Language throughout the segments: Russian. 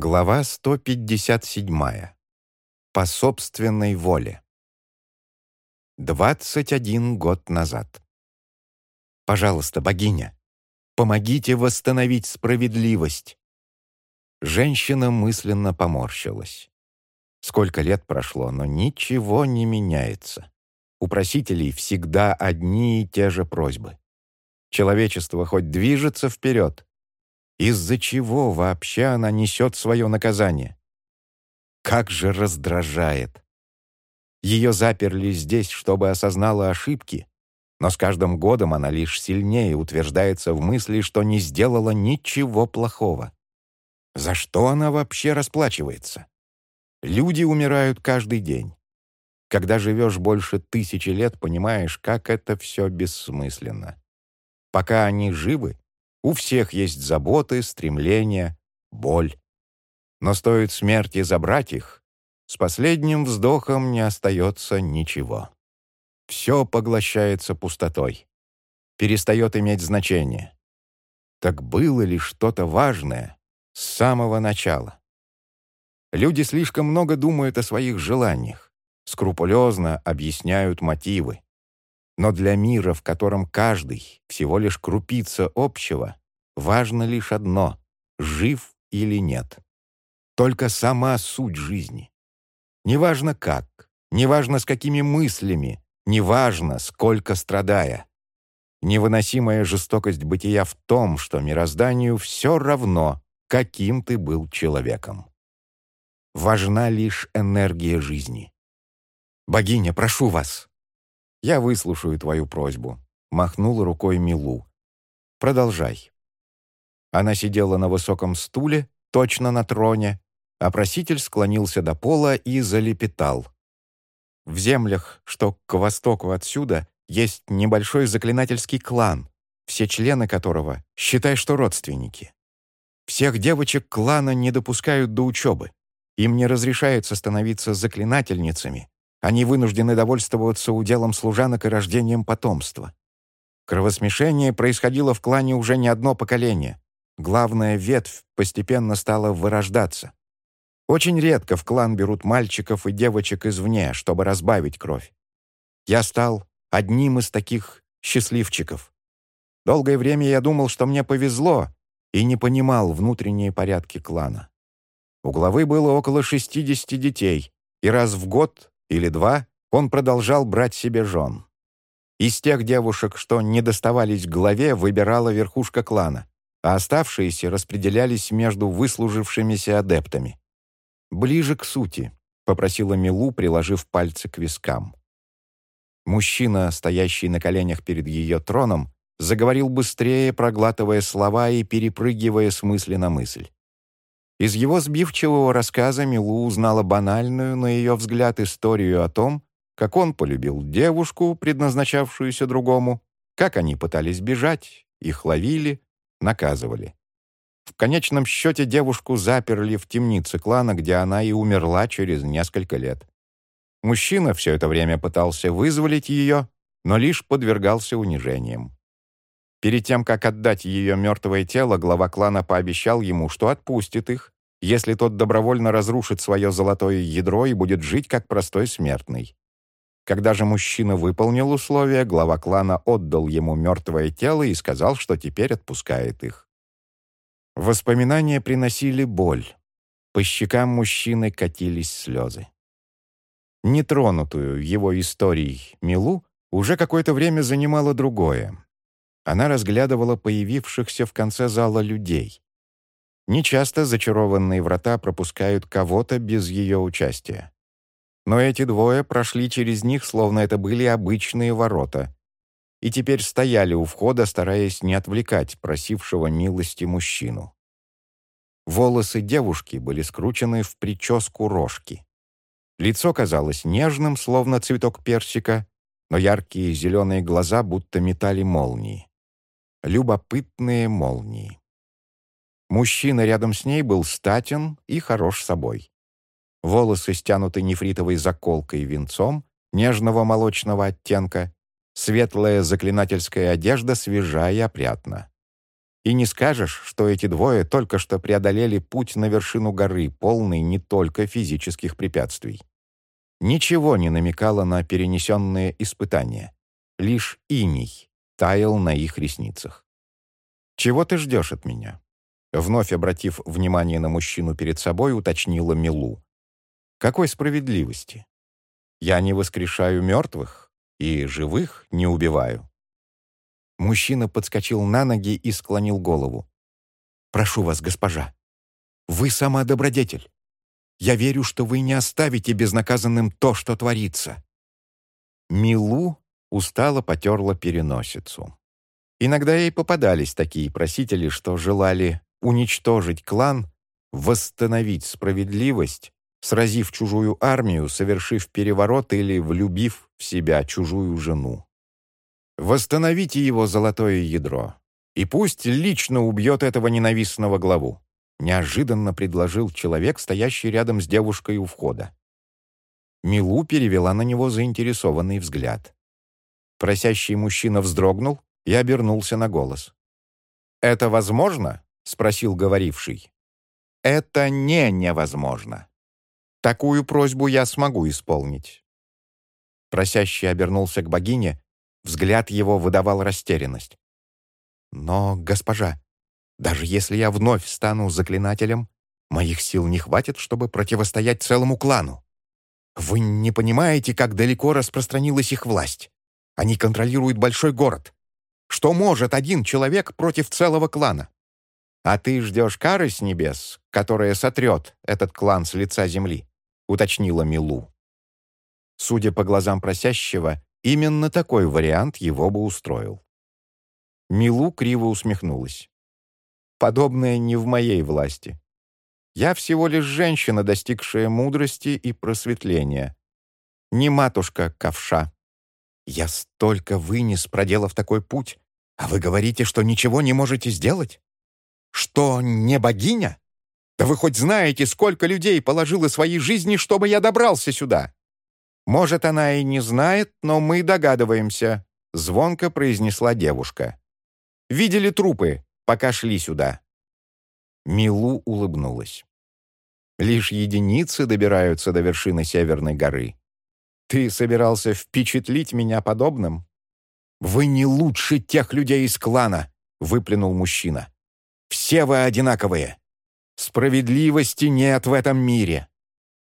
Глава 157. По собственной воле. 21 год назад. «Пожалуйста, богиня, помогите восстановить справедливость!» Женщина мысленно поморщилась. Сколько лет прошло, но ничего не меняется. У просителей всегда одни и те же просьбы. Человечество хоть движется вперед, из-за чего вообще она несет свое наказание? Как же раздражает! Ее заперли здесь, чтобы осознала ошибки, но с каждым годом она лишь сильнее утверждается в мысли, что не сделала ничего плохого. За что она вообще расплачивается? Люди умирают каждый день. Когда живешь больше тысячи лет, понимаешь, как это все бессмысленно. Пока они живы, у всех есть заботы, стремления, боль. Но стоит смерти забрать их, с последним вздохом не остается ничего. Все поглощается пустотой. Перестает иметь значение. Так было ли что-то важное с самого начала? Люди слишком много думают о своих желаниях, скрупулезно объясняют мотивы. Но для мира, в котором каждый всего лишь крупица общего, важно лишь одно — жив или нет. Только сама суть жизни. Неважно как, неважно с какими мыслями, неважно сколько страдая. Невыносимая жестокость бытия в том, что мирозданию все равно, каким ты был человеком. Важна лишь энергия жизни. «Богиня, прошу вас!» «Я выслушаю твою просьбу», — махнула рукой Милу. «Продолжай». Она сидела на высоком стуле, точно на троне, а проситель склонился до пола и залепетал. В землях, что к востоку отсюда, есть небольшой заклинательский клан, все члены которого, считай, что родственники. Всех девочек клана не допускают до учебы. Им не разрешается становиться заклинательницами, они вынуждены довольствоваться уделом служанок и рождением потомства. Кровосмешение происходило в клане уже не одно поколение. Главная ветвь постепенно стала вырождаться. Очень редко в клан берут мальчиков и девочек извне, чтобы разбавить кровь. Я стал одним из таких счастливчиков. Долгое время я думал, что мне повезло, и не понимал внутренние порядки клана. У главы было около 60 детей, и раз в год или два он продолжал брать себе жен. Из тех девушек, что не доставались главе, выбирала верхушка клана, а оставшиеся распределялись между выслужившимися адептами. «Ближе к сути», — попросила Милу, приложив пальцы к вискам. Мужчина, стоящий на коленях перед ее троном, заговорил быстрее, проглатывая слова и перепрыгивая с мысли на мысль. Из его сбивчивого рассказа Милу узнала банальную, на ее взгляд, историю о том, как он полюбил девушку, предназначавшуюся другому, как они пытались бежать, их ловили, наказывали. В конечном счете девушку заперли в темнице клана, где она и умерла через несколько лет. Мужчина все это время пытался вызволить ее, но лишь подвергался унижениям. Перед тем, как отдать ее мертвое тело, глава клана пообещал ему, что отпустит их, если тот добровольно разрушит свое золотое ядро и будет жить как простой смертный. Когда же мужчина выполнил условия, глава клана отдал ему мертвое тело и сказал, что теперь отпускает их. Воспоминания приносили боль. По щекам мужчины катились слезы. Нетронутую его историей Милу уже какое-то время занимало другое. Она разглядывала появившихся в конце зала людей. Нечасто зачарованные врата пропускают кого-то без ее участия. Но эти двое прошли через них, словно это были обычные ворота, и теперь стояли у входа, стараясь не отвлекать просившего милости мужчину. Волосы девушки были скручены в прическу рожки. Лицо казалось нежным, словно цветок персика, но яркие зеленые глаза будто метали молнии любопытные молнии. Мужчина рядом с ней был статен и хорош собой. Волосы стянуты нефритовой заколкой и венцом нежного молочного оттенка, светлая заклинательская одежда свежа и опрятна. И не скажешь, что эти двое только что преодолели путь на вершину горы, полный не только физических препятствий. Ничего не намекало на перенесенные испытания. Лишь иней таял на их ресницах. «Чего ты ждешь от меня?» Вновь обратив внимание на мужчину перед собой, уточнила Милу. «Какой справедливости? Я не воскрешаю мертвых и живых не убиваю». Мужчина подскочил на ноги и склонил голову. «Прошу вас, госпожа, вы сама добродетель. Я верю, что вы не оставите безнаказанным то, что творится». Милу устало потерла переносицу. Иногда ей попадались такие просители, что желали уничтожить клан, восстановить справедливость, сразив чужую армию, совершив переворот или влюбив в себя чужую жену. Восстановите его золотое ядро, и пусть лично убьет этого ненавистного главу неожиданно предложил человек, стоящий рядом с девушкой у входа. Милу перевела на него заинтересованный взгляд. Просящий мужчина вздрогнул и обернулся на голос. «Это возможно?» — спросил говоривший. «Это не невозможно. Такую просьбу я смогу исполнить». Просящий обернулся к богине, взгляд его выдавал растерянность. «Но, госпожа, даже если я вновь стану заклинателем, моих сил не хватит, чтобы противостоять целому клану. Вы не понимаете, как далеко распространилась их власть. Они контролируют большой город. Что может один человек против целого клана? А ты ждешь кары с небес, которая сотрет этот клан с лица земли, уточнила Милу. Судя по глазам просящего, именно такой вариант его бы устроил. Милу криво усмехнулась. Подобное не в моей власти. Я всего лишь женщина, достигшая мудрости и просветления. Не матушка ковша. Я столько вынес, проделав такой путь, а вы говорите, что ничего не можете сделать? Что, не богиня? Да вы хоть знаете, сколько людей положило свои жизни, чтобы я добрался сюда? Может, она и не знает, но мы догадываемся, — звонко произнесла девушка. Видели трупы, пока шли сюда». Милу улыбнулась. «Лишь единицы добираются до вершины Северной горы. Ты собирался впечатлить меня подобным?» «Вы не лучше тех людей из клана», — выплюнул мужчина. «Все вы одинаковые. Справедливости нет в этом мире.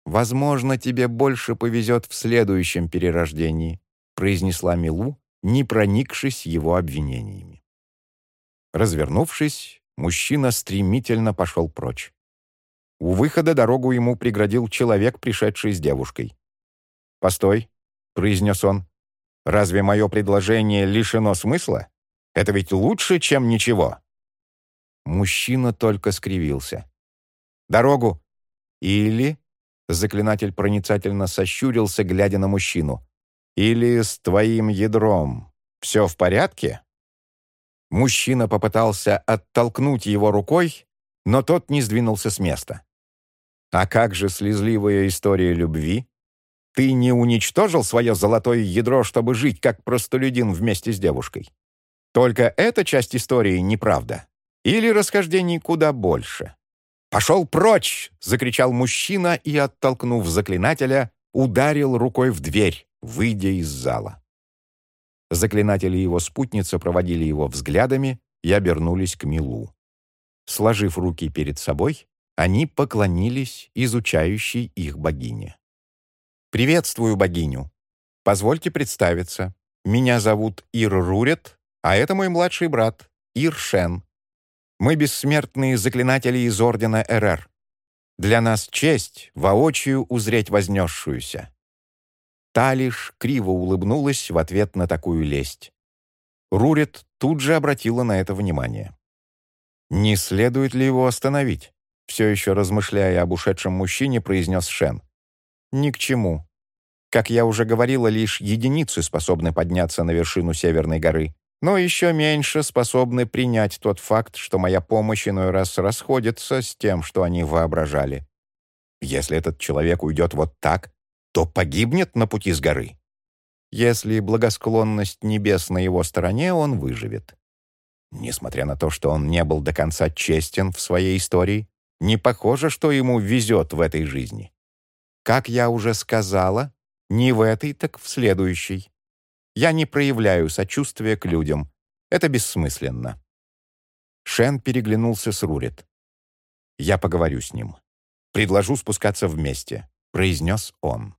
Возможно, тебе больше повезет в следующем перерождении», произнесла Милу, не проникшись его обвинениями. Развернувшись, мужчина стремительно пошел прочь. У выхода дорогу ему преградил человек, пришедший с девушкой. «Постой», — произнес он, — «разве мое предложение лишено смысла? Это ведь лучше, чем ничего». Мужчина только скривился. «Дорогу!» «Или...» — заклинатель проницательно сощурился, глядя на мужчину. «Или с твоим ядром. Все в порядке?» Мужчина попытался оттолкнуть его рукой, но тот не сдвинулся с места. «А как же слезливая история любви? Ты не уничтожил свое золотое ядро, чтобы жить как простолюдин вместе с девушкой? Только эта часть истории неправда? Или расхождений куда больше?» «Пошел прочь!» — закричал мужчина и, оттолкнув заклинателя, ударил рукой в дверь, выйдя из зала. Заклинатели и его спутница проводили его взглядами и обернулись к Милу. Сложив руки перед собой, они поклонились изучающей их богине. «Приветствую богиню. Позвольте представиться. Меня зовут Ир Рурет, а это мой младший брат, Ир Шен. Мы бессмертные заклинатели из Ордена РР. Для нас честь воочию узреть вознесшуюся. Та лишь криво улыбнулась в ответ на такую лесть. Рурит тут же обратила на это внимание. «Не следует ли его остановить?» Все еще размышляя об ушедшем мужчине, произнес Шен. «Ни к чему. Как я уже говорила, лишь единицы способны подняться на вершину Северной горы, но еще меньше способны принять тот факт, что моя помощь иной раз расходится с тем, что они воображали. Если этот человек уйдет вот так, то погибнет на пути с горы. Если благосклонность небес на его стороне, он выживет. Несмотря на то, что он не был до конца честен в своей истории, не похоже, что ему везет в этой жизни. Как я уже сказала, не в этой, так в следующей. Я не проявляю сочувствия к людям. Это бессмысленно. Шен переглянулся с Рурит. «Я поговорю с ним. Предложу спускаться вместе», — произнес он.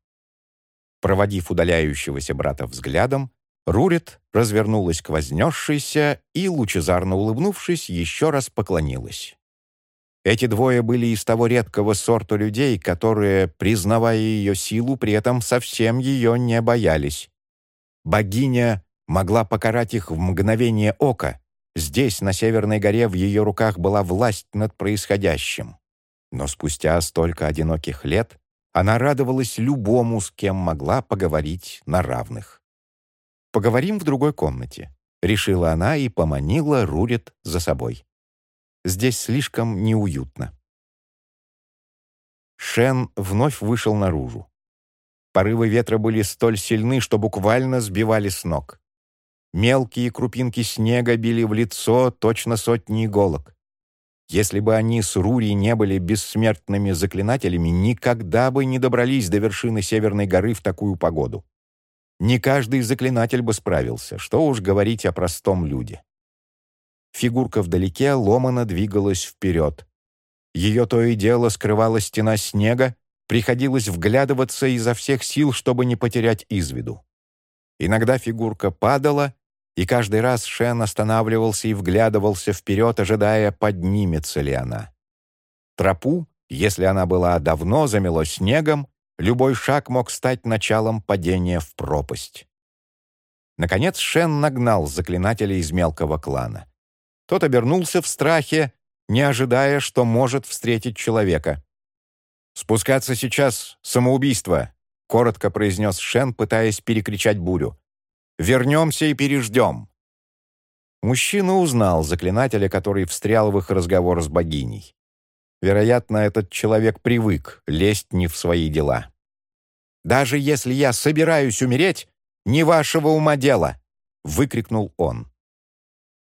Проводив удаляющегося брата взглядом, Рурит развернулась к вознесшейся и, лучезарно улыбнувшись, еще раз поклонилась. Эти двое были из того редкого сорта людей, которые, признавая ее силу, при этом совсем ее не боялись. Богиня могла покарать их в мгновение ока. Здесь, на Северной горе, в ее руках была власть над происходящим. Но спустя столько одиноких лет она радовалась любому, с кем могла поговорить на равных. «Поговорим в другой комнате», — решила она и поманила Рурит за собой. «Здесь слишком неуютно». Шен вновь вышел наружу. Порывы ветра были столь сильны, что буквально сбивали с ног. Мелкие крупинки снега били в лицо точно сотни иголок. Если бы они с Рури не были бессмертными заклинателями, никогда бы не добрались до вершины Северной горы в такую погоду. Не каждый заклинатель бы справился, что уж говорить о простом люде. Фигурка вдалеке ломано двигалась вперед. Ее то и дело скрывала стена снега, приходилось вглядываться изо всех сил, чтобы не потерять из виду. Иногда фигурка падала, и каждый раз Шен останавливался и вглядывался вперед, ожидая, поднимется ли она. Тропу, если она была давно замело снегом, Любой шаг мог стать началом падения в пропасть. Наконец Шен нагнал заклинателя из мелкого клана. Тот обернулся в страхе, не ожидая, что может встретить человека. «Спускаться сейчас — самоубийство», — коротко произнес Шен, пытаясь перекричать бурю. «Вернемся и переждем». Мужчина узнал заклинателя, который встрял в их разговор с богиней. Вероятно, этот человек привык лезть не в свои дела. «Даже если я собираюсь умереть, не вашего ума дело!» — выкрикнул он.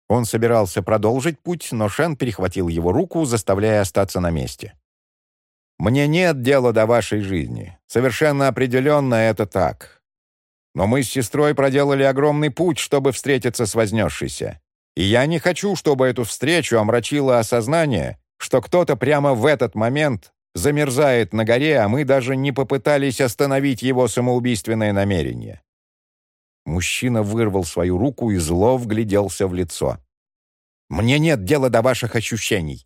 Он собирался продолжить путь, но Шен перехватил его руку, заставляя остаться на месте. «Мне нет дела до вашей жизни. Совершенно определенно это так. Но мы с сестрой проделали огромный путь, чтобы встретиться с вознесшейся. И я не хочу, чтобы эту встречу омрачило осознание, что кто-то прямо в этот момент замерзает на горе, а мы даже не попытались остановить его самоубийственное намерение. Мужчина вырвал свою руку и зло вгляделся в лицо. «Мне нет дела до ваших ощущений!»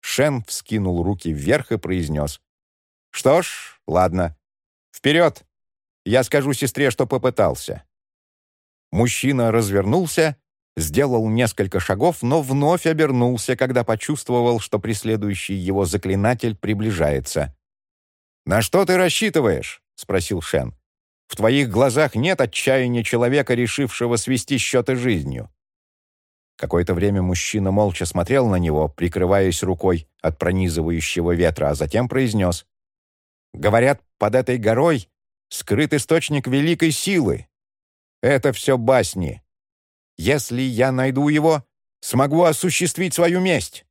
Шен вскинул руки вверх и произнес. «Что ж, ладно. Вперед! Я скажу сестре, что попытался». Мужчина развернулся сделал несколько шагов, но вновь обернулся, когда почувствовал, что преследующий его заклинатель приближается. «На что ты рассчитываешь?» — спросил Шен. «В твоих глазах нет отчаяния человека, решившего свести счеты жизнью». Какое-то время мужчина молча смотрел на него, прикрываясь рукой от пронизывающего ветра, а затем произнес. «Говорят, под этой горой скрыт источник великой силы. Это все басни. Если я найду его, смогу осуществить свою месть».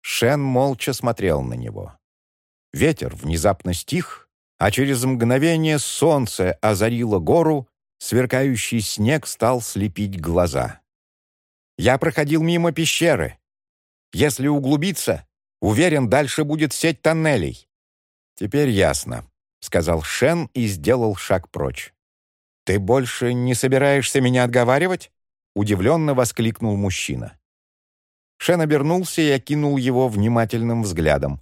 Шен молча смотрел на него. Ветер внезапно стих, а через мгновение солнце озарило гору, сверкающий снег стал слепить глаза. Я проходил мимо пещеры. Если углубиться, уверен, дальше будет сеть тоннелей. Теперь ясно, — сказал Шен и сделал шаг прочь. «Ты больше не собираешься меня отговаривать?» — удивленно воскликнул мужчина. Шен обернулся и окинул его внимательным взглядом.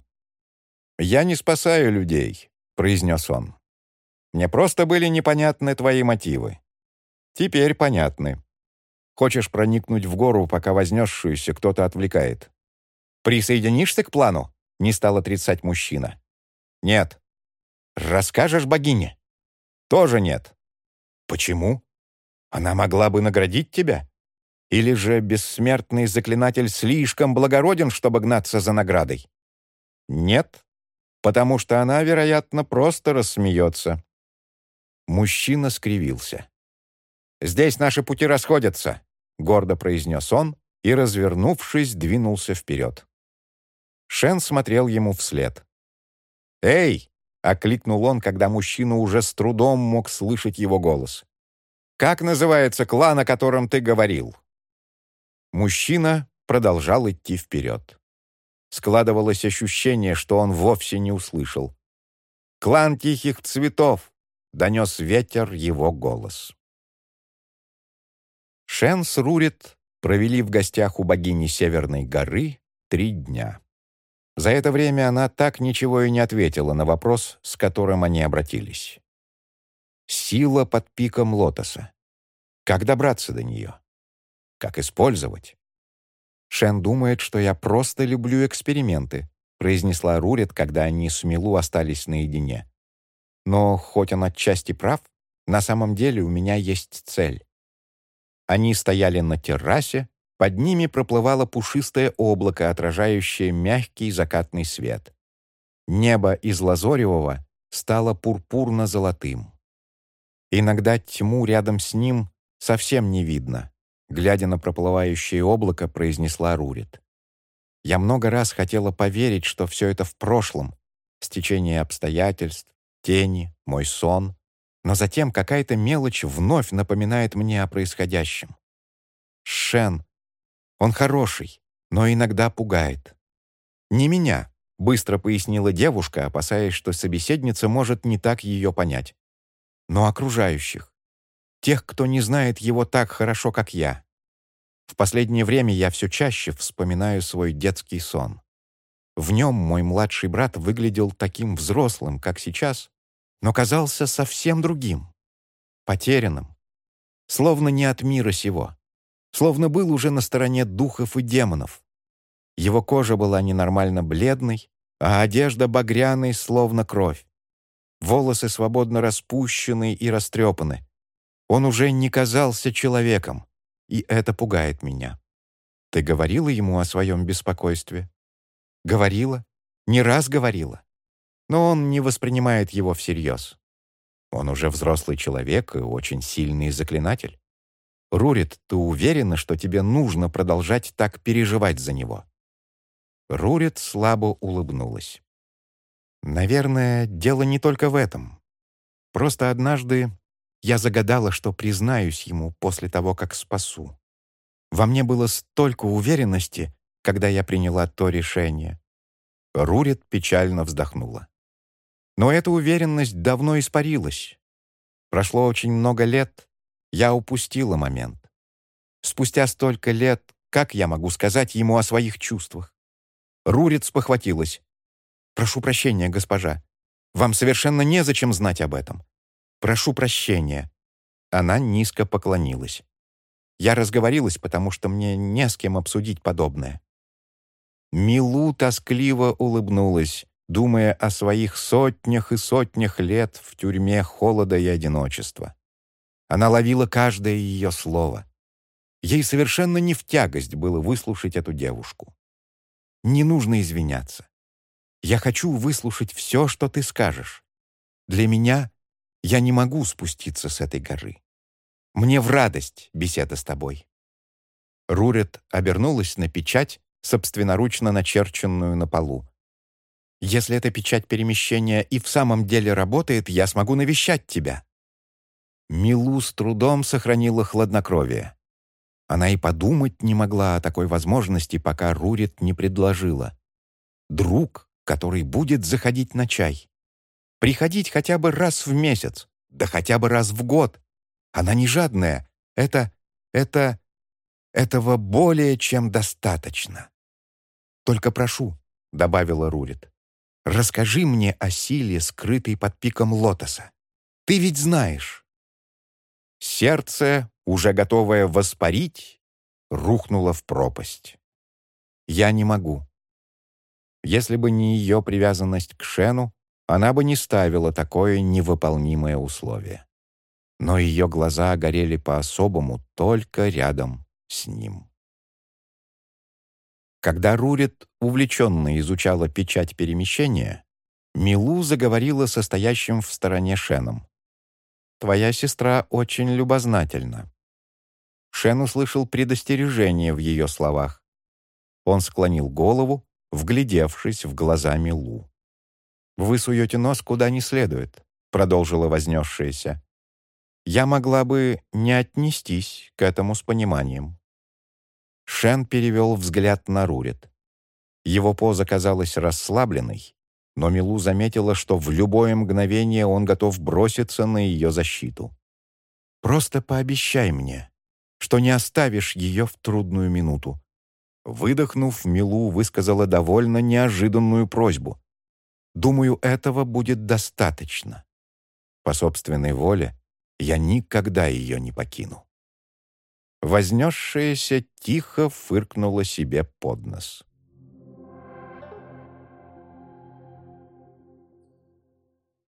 «Я не спасаю людей», — произнес он. «Мне просто были непонятны твои мотивы. Теперь понятны. Хочешь проникнуть в гору, пока вознесшуюся кто-то отвлекает? Присоединишься к плану?» — не стал отрицать мужчина. «Нет». «Расскажешь богине?» «Тоже нет». «Почему?» «Она могла бы наградить тебя?» Или же бессмертный заклинатель слишком благороден, чтобы гнаться за наградой? Нет, потому что она, вероятно, просто рассмеется. Мужчина скривился. «Здесь наши пути расходятся. гордо произнес он и, развернувшись, двинулся вперед. Шен смотрел ему вслед. «Эй!» — окликнул он, когда мужчина уже с трудом мог слышать его голос. «Как называется клан, о котором ты говорил?» Мужчина продолжал идти вперед. Складывалось ощущение, что он вовсе не услышал. «Клан тихих цветов!» — донес ветер его голос. Шен с Рурит провели в гостях у богини Северной горы три дня. За это время она так ничего и не ответила на вопрос, с которым они обратились. Сила под пиком лотоса. Как добраться до нее? Как использовать? Шен думает, что я просто люблю эксперименты, произнесла Рурит, когда они с Милу остались наедине. Но хоть он отчасти прав, на самом деле у меня есть цель. Они стояли на террасе, под ними проплывало пушистое облако, отражающее мягкий закатный свет. Небо из лазоревого стало пурпурно-золотым. Иногда тьму рядом с ним совсем не видно. Глядя на проплывающее облако, произнесла Рурит. «Я много раз хотела поверить, что все это в прошлом, стечение обстоятельств, тени, мой сон, но затем какая-то мелочь вновь напоминает мне о происходящем. Шен, он хороший, но иногда пугает. «Не меня», — быстро пояснила девушка, опасаясь, что собеседница может не так ее понять. «Но окружающих. Тех, кто не знает его так хорошо, как я. В последнее время я все чаще вспоминаю свой детский сон. В нем мой младший брат выглядел таким взрослым, как сейчас, но казался совсем другим, потерянным, словно не от мира сего словно был уже на стороне духов и демонов. Его кожа была ненормально бледной, а одежда багряной, словно кровь. Волосы свободно распущены и растрепаны. Он уже не казался человеком, и это пугает меня. Ты говорила ему о своем беспокойстве? Говорила, не раз говорила. Но он не воспринимает его всерьез. Он уже взрослый человек и очень сильный заклинатель. Рурит, ты уверена, что тебе нужно продолжать так переживать за него?» Рурит слабо улыбнулась. «Наверное, дело не только в этом. Просто однажды я загадала, что признаюсь ему после того, как спасу. Во мне было столько уверенности, когда я приняла то решение». Рурит печально вздохнула. Но эта уверенность давно испарилась. Прошло очень много лет, я упустила момент. Спустя столько лет, как я могу сказать ему о своих чувствах? Рурец похватилась. «Прошу прощения, госпожа. Вам совершенно незачем знать об этом. Прошу прощения». Она низко поклонилась. Я разговорилась, потому что мне не с кем обсудить подобное. Милу тоскливо улыбнулась, думая о своих сотнях и сотнях лет в тюрьме холода и одиночества. Она ловила каждое ее слово. Ей совершенно не в тягость было выслушать эту девушку. «Не нужно извиняться. Я хочу выслушать все, что ты скажешь. Для меня я не могу спуститься с этой горы. Мне в радость беседа с тобой». Рурет обернулась на печать, собственноручно начерченную на полу. «Если эта печать перемещения и в самом деле работает, я смогу навещать тебя». Милу с трудом сохранила хладнокровие. Она и подумать не могла о такой возможности, пока Рурит не предложила. Друг, который будет заходить на чай. Приходить хотя бы раз в месяц, да хотя бы раз в год. Она не жадная. Это... это... этого более чем достаточно. «Только прошу», — добавила Рурит, — «расскажи мне о силе, скрытой под пиком лотоса. Ты ведь знаешь». Сердце, уже готовое воспарить, рухнуло в пропасть. Я не могу. Если бы не ее привязанность к Шену, она бы не ставила такое невыполнимое условие. Но ее глаза горели по-особому только рядом с ним. Когда Рурит увлеченно изучала печать перемещения, Милу заговорила со стоящим в стороне Шеном. Твоя сестра очень любознательна. Шен услышал предостережение в ее словах. Он склонил голову, вглядевшись в глаза Милу. «Вы суете нос куда не следует», — продолжила вознесшаяся. «Я могла бы не отнестись к этому с пониманием». Шен перевел взгляд на Рурит. Его поза казалась расслабленной, но Милу заметила, что в любое мгновение он готов броситься на ее защиту. «Просто пообещай мне, что не оставишь ее в трудную минуту». Выдохнув, Милу высказала довольно неожиданную просьбу. «Думаю, этого будет достаточно. По собственной воле я никогда ее не покину». Вознесшаяся тихо фыркнула себе под нос.